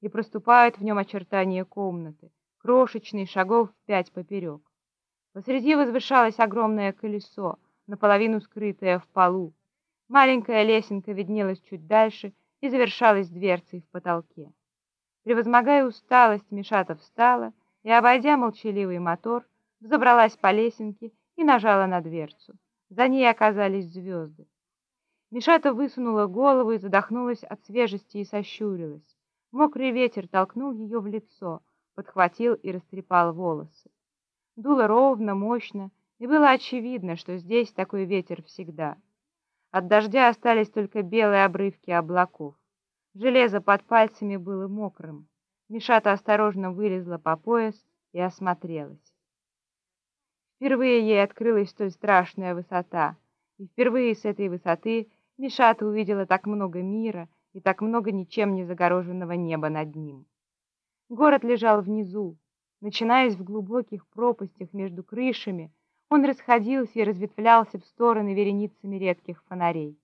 и проступают в нем очертания комнаты, крошечные, шагов пять поперек. Посреди возвышалось огромное колесо, наполовину скрытое в полу. Маленькая лесенка виднелась чуть дальше и завершалась дверцей в потолке. Превозмогая усталость, Мишата встала и, обойдя молчаливый мотор, взобралась по лесенке и нажала на дверцу. За ней оказались звезды. Мишата высунула голову и задохнулась от свежести и сощурилась. Мокрый ветер толкнул ее в лицо, подхватил и растрепал волосы. Дуло ровно, мощно, и было очевидно, что здесь такой ветер всегда. От дождя остались только белые обрывки облаков. Железо под пальцами было мокрым. Мишата осторожно вылезла по пояс и осмотрелась. Впервые ей открылась столь страшная высота, и впервые с этой высоты Мишата увидела так много мира и так много ничем не загороженного неба над ним. Город лежал внизу, начинаясь в глубоких пропастях между крышами, он расходился и разветвлялся в стороны вереницами редких фонарей.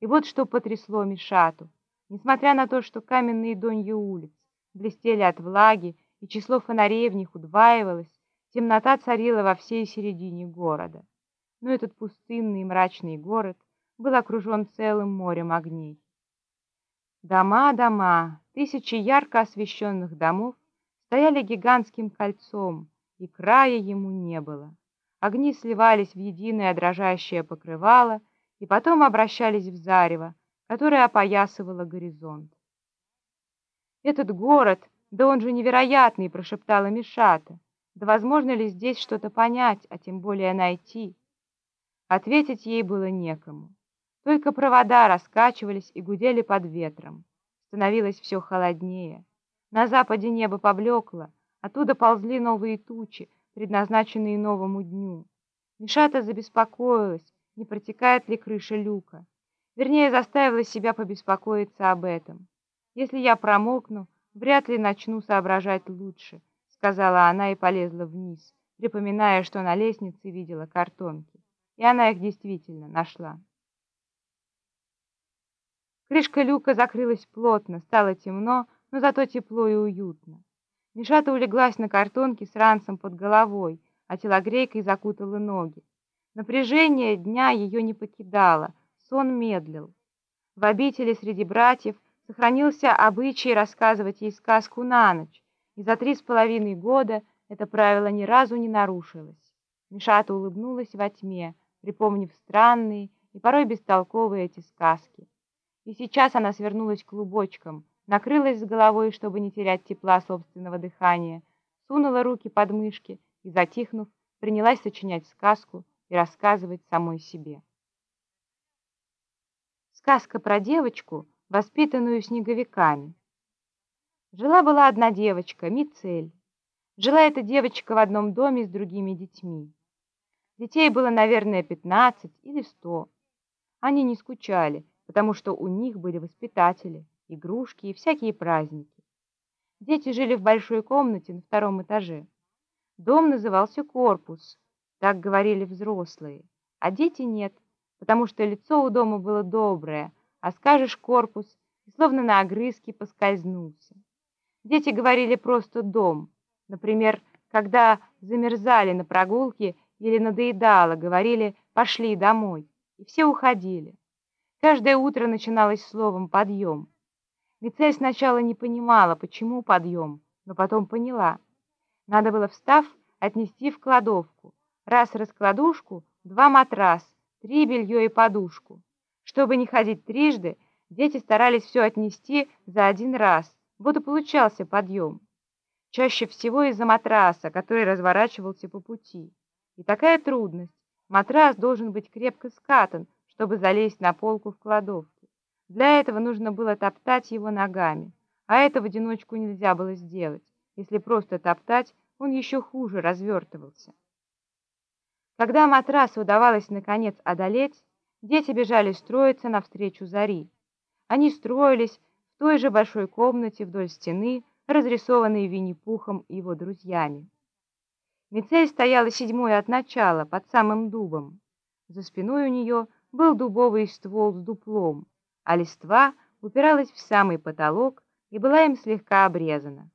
И вот что потрясло Мишату. Несмотря на то, что каменные донья улиц блестели от влаги, и число фонарей в них удваивалось, темнота царила во всей середине города. Но этот пустынный и мрачный город был окружен целым морем огней. Дома, дома, тысячи ярко освещенных домов стояли гигантским кольцом, и края ему не было. Огни сливались в единое дрожащее покрывало и потом обращались в зарево, которое опоясывало горизонт. «Этот город, да он же невероятный!» — прошептала Мишата. «Да возможно ли здесь что-то понять, а тем более найти?» Ответить ей было некому. Только провода раскачивались и гудели под ветром. Становилось все холоднее. На западе небо поблекло, оттуда ползли новые тучи, предназначенные новому дню. Мишата забеспокоилась, не протекает ли крыша люка. Вернее, заставила себя побеспокоиться об этом. Если я промокну, вряд ли начну соображать лучше, сказала она и полезла вниз, припоминая, что на лестнице видела картонки. И она их действительно нашла. Крышка люка закрылась плотно, стало темно, но зато тепло и уютно. Мишата улеглась на картонке с ранцем под головой, а телогрейкой закутала ноги. Напряжение дня ее не покидало, сон медлил. В обители среди братьев сохранился обычай рассказывать ей сказку на ночь, и за три с половиной года это правило ни разу не нарушилось. Мишата улыбнулась во тьме, припомнив странные и порой бестолковые эти сказки. И сейчас она свернулась клубочком, накрылась с головой, чтобы не терять тепла собственного дыхания, сунула руки под мышки и, затихнув, принялась сочинять сказку и рассказывать самой себе. Сказка про девочку, воспитанную снеговиками. Жила-была одна девочка, Мицель. Жила эта девочка в одном доме с другими детьми. Детей было, наверное, пятнадцать или сто. Они не скучали, потому что у них были воспитатели игрушки и всякие праздники. Дети жили в большой комнате на втором этаже. Дом назывался корпус, так говорили взрослые, а дети нет, потому что лицо у дома было доброе, а скажешь корпус, и словно на огрызке поскользнулся. Дети говорили просто «дом». Например, когда замерзали на прогулке или надоедало, говорили «пошли домой», и все уходили. Каждое утро начиналось словом «подъем». Мицель сначала не понимала, почему подъем, но потом поняла. Надо было, встав, отнести в кладовку. Раз раскладушку, два матрас, три белье и подушку. Чтобы не ходить трижды, дети старались все отнести за один раз. Вот и получался подъем. Чаще всего из-за матраса, который разворачивался по пути. И такая трудность. Матрас должен быть крепко скатан, чтобы залезть на полку в кладовке. Для этого нужно было топтать его ногами, а это в одиночку нельзя было сделать. Если просто топтать, он еще хуже развертывался. Когда матрас удавалось наконец одолеть, дети бежали строиться навстречу зари. Они строились в той же большой комнате вдоль стены, разрисованной Винни-Пухом и его друзьями. Мицель стояла седьмой от начала, под самым дубом. За спиной у нее был дубовый ствол с дуплом, а листва упиралась в самый потолок, и была им слегка обрезана.